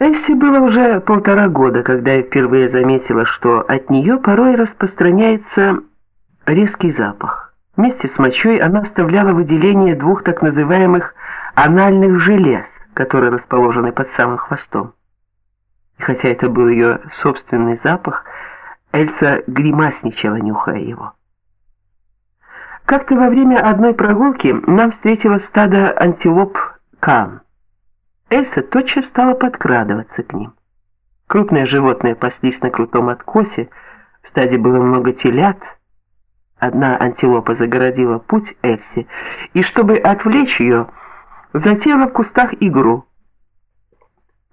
Эльси было уже полтора года, когда я впервые заметила, что от нее порой распространяется резкий запах. Вместе с мочой она оставляла выделение двух так называемых анальных желез, которые расположены под самым хвостом. И хотя это был ее собственный запах, Эльса гримасничала, нюхая его. Как-то во время одной прогулки нам встретилось стадо антилоп кан. Эльса тотчас стала подкрадываться к ним. Крупные животные паслись на крутом откосе, в стаде было много телят. Одна антилопа загородила путь Эльсе, и чтобы отвлечь ее, затеяла в кустах игру.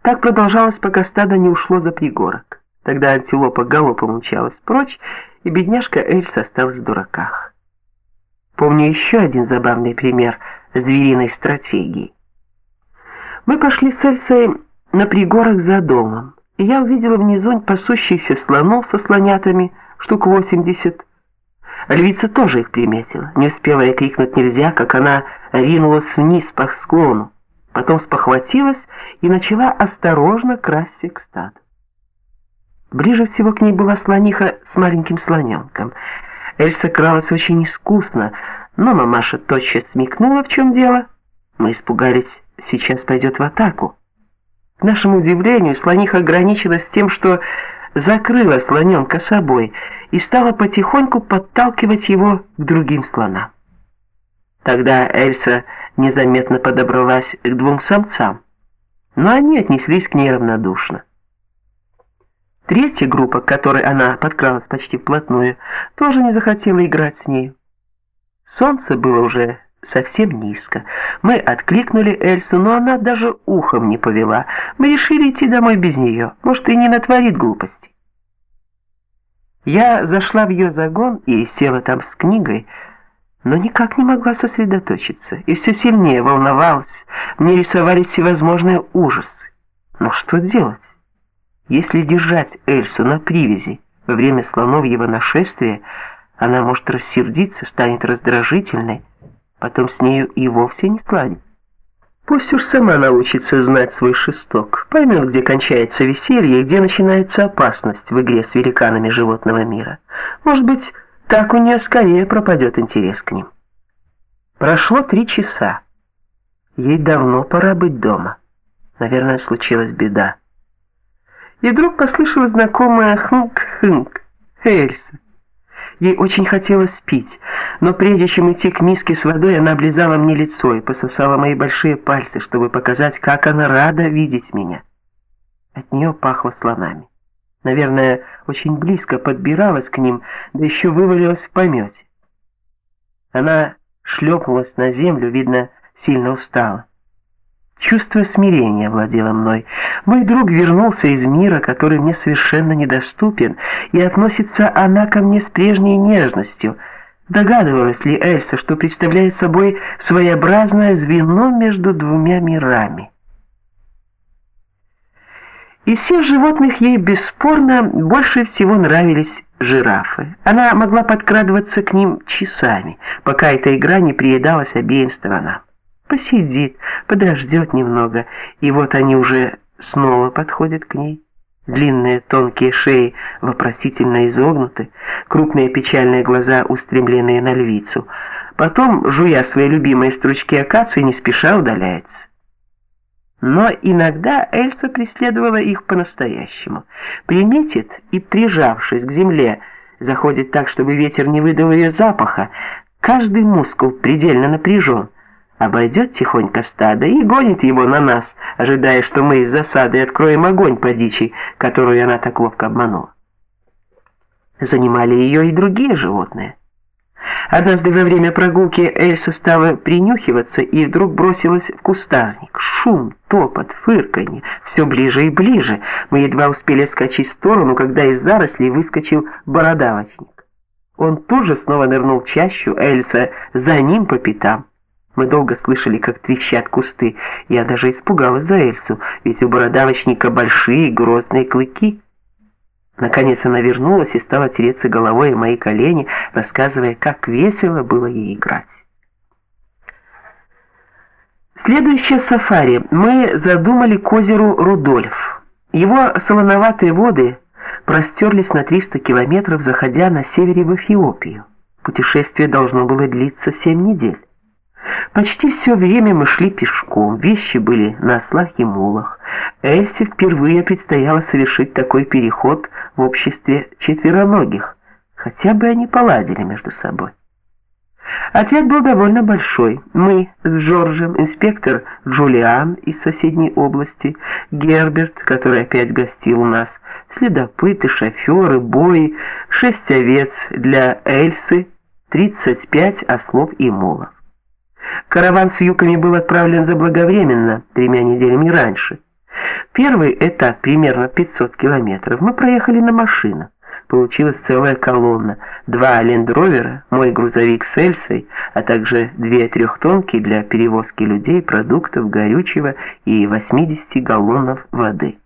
Так продолжалось, пока стадо не ушло за пригорок. Тогда антилопа галопом умчалась прочь, и бедняжка Эльса осталась в дураках. Помню еще один забавный пример звериной стратегии. Мы пошли с Эльсой на пригорок за домом, и я увидела внизу пасущихся слонов со слонятами, штук восемьдесят. Львица тоже их приметила. Не успела я крикнуть нельзя, как она ринулась вниз по склону, потом спохватилась и начала осторожно красться к стаду. Ближе всего к ней была слониха с маленьким слоненком. Эльса кралась очень искусно, но мамаша тотчас смекнула, в чем дело. Мы испугались сейчас пойдет в атаку. К нашему удивлению, слониха ограничилась тем, что закрыла слоненка собой и стала потихоньку подталкивать его к другим слонам. Тогда Эльса незаметно подобралась к двум самцам, но они отнеслись к ней равнодушно. Третья группа, к которой она подкралась почти вплотную, тоже не захотела играть с ней. Солнце было уже совсем низко. Мы откликнули Эльсу, но она даже ухом не повела. Мы решили идти домой без нее. Может, и не натворит глупости. Я зашла в ее загон и села там с книгой, но никак не могла сосредоточиться. И все сильнее волновалась. Мне рисовались всевозможные ужасы. Но что делать? Если держать Эльсу на привязи во время слоновьего нашествия, она может рассердиться, станет раздражительной, потом с нею и вовсе не сладить. Пусть уж сама научится знать свой шесток, поймет, где кончается веселье и где начинается опасность в игре с великанами животного мира. Может быть, так у нее скорее пропадет интерес к ним. Прошло три часа. Ей давно пора быть дома. Наверное, случилась беда. И вдруг послышалось знакомое хнк-хнк. Эльса. Ей очень хотелось пить, но прежде чем идти к миске с водой, она облизала мне лицо и пососала мои большие пальцы, чтобы показать, как она рада видеть меня. От нее пахло слонами. Наверное, очень близко подбиралась к ним, да еще вывалилась в помете. Она шлепнулась на землю, видно, сильно устала. Чувство смирения владело мной. Мой друг вернулся из мира, который мне совершенно недоступен, и относится она ко мне с прежней нежностью. Догадывалась ли Эльса, что представляет собой своеобразное звено между двумя мирами? Из всех животных ей бесспорно больше всего нравились жирафы. Она могла подкрадываться к ним часами, пока эта игра не приедалась обеим сторонам посидит, подождет немного, и вот они уже снова подходят к ней. Длинные тонкие шеи вопросительно изогнуты, крупные печальные глаза устремленные на львицу. Потом, жуя свои любимые стручки акации, не спеша удаляется. Но иногда Эльса преследовала их по-настоящему. Приметит и, прижавшись к земле, заходит так, чтобы ветер не выдал ее запаха. Каждый мускул предельно напряжен обойдет тихонько стадо и гонит его на нас, ожидая, что мы из засады откроем огонь по дичи, которую она так ловко обманула. Занимали ее и другие животные. Однажды во время прогулки Эльса стала принюхиваться и вдруг бросилась в кустарник. Шум, топот, фырканье, все ближе и ближе. Мы едва успели скачать в сторону, когда из зарослей выскочил бородавочник. Он тут же снова нырнул в чащу, Эльса за ним по пятам. Мы долго слышали, как трещат кусты. Я даже испугалась за Эльсу, ведь у бородавочника большие грозные клыки. Наконец она вернулась и стала тереться головой о мои колени, рассказывая, как весело было ей играть. Следующее сафари мы задумали к озеру Рудольф. Его солоноватые воды простерлись на 300 километров, заходя на севере в Эфиопию. Путешествие должно было длиться 7 недель. Почти все время мы шли пешком, вещи были на ослах и мулах. Эльсе впервые предстояло совершить такой переход в обществе четвероногих, хотя бы они поладили между собой. Отряд был довольно большой. Мы с Джорджем, инспектор Джулиан из соседней области, Герберт, который опять гостил у нас, следопыты, шоферы, бои, шесть овец для Эльсы, 35 ослов и мулов. Караван с юками был отправлен заблаговременно, тремя неделями раньше. Первый этап, примерно 500 километров, мы проехали на машинах. Получилась целая колонна, два лендровера, мой грузовик с Эльсой, а также две трехтонки для перевозки людей, продуктов, горючего и 80 галлонов воды.